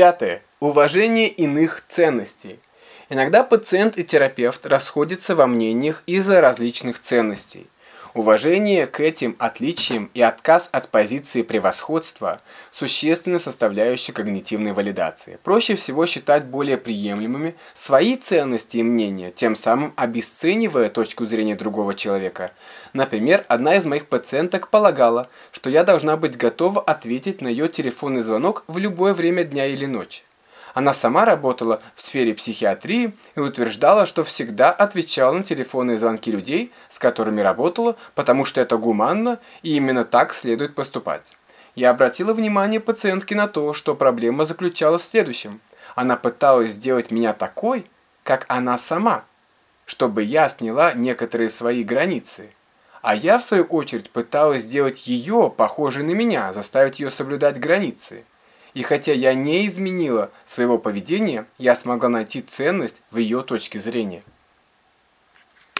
Пятое. Уважение иных ценностей. Иногда пациент и терапевт расходятся во мнениях из-за различных ценностей. Уважение к этим отличиям и отказ от позиции превосходства – существенная составляющая когнитивной валидации. Проще всего считать более приемлемыми свои ценности и мнения, тем самым обесценивая точку зрения другого человека. Например, одна из моих пациенток полагала, что я должна быть готова ответить на ее телефонный звонок в любое время дня или ночи. Она сама работала в сфере психиатрии и утверждала, что всегда отвечала на телефонные звонки людей, с которыми работала, потому что это гуманно и именно так следует поступать. Я обратила внимание пациентки на то, что проблема заключалась в следующем. Она пыталась сделать меня такой, как она сама, чтобы я сняла некоторые свои границы. А я, в свою очередь, пыталась сделать ее похожей на меня, заставить ее соблюдать границы. И хотя я не изменила своего поведения, я смогла найти ценность в ее точке зрения.